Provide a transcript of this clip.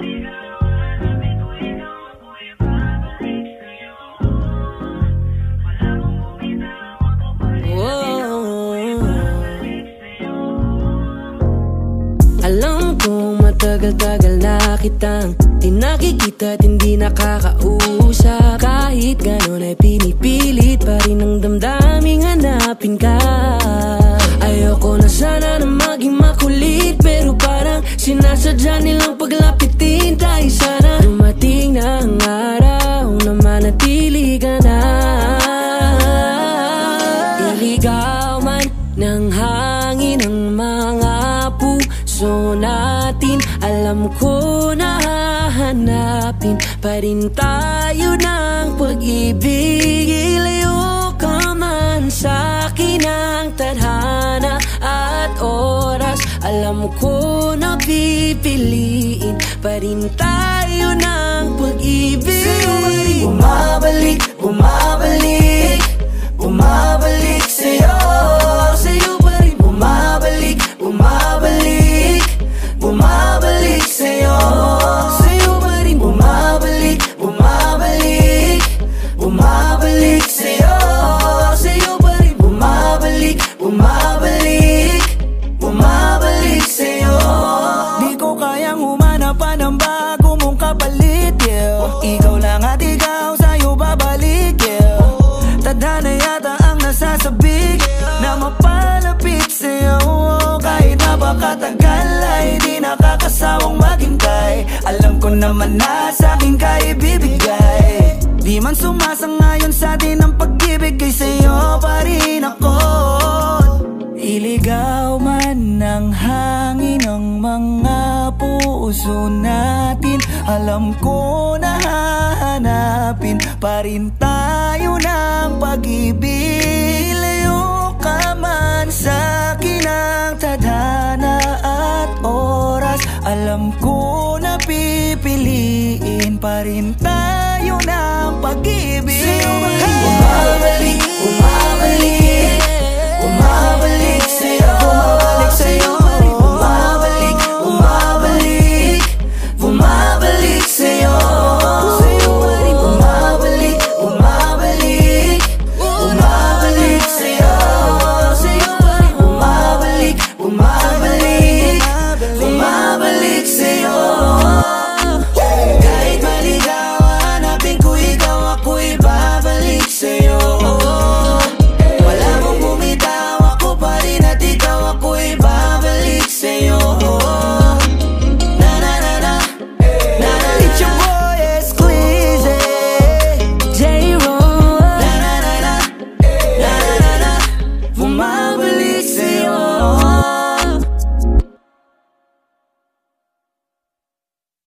Alam ko matagal-tagal na kitang Di nakikita at hindi nakakausap. Kahit ganon ay pinipilit pa rin ang damdaming hanapin ka. Ayoko na sana na maging makulit Pero parang sinasadya nilang paglapitin Alam ko na hahanapin pa rin tayo ng pag-ibig. Ilayo ka man sa akin ang tadhana at oras. Alam ko na pipiliin pa rin tayo ng pag-ibig. Bumabalik, bumabalik nakakasawang maghintay. Alam ko naman na sa'kin ka ibibigay. Di man sumasangayon sa atin ang pag-ibig Kay sa'yo pa rin ako. Iligaw man ng hangin ang mga puso natin. Alam ko na hahanapin pa rin tayo ng pag-ibig. Ilayo ka man sa Ko na pipiliin pa rin tayo ng pag-ibig. Bumabalik, bumabalik no.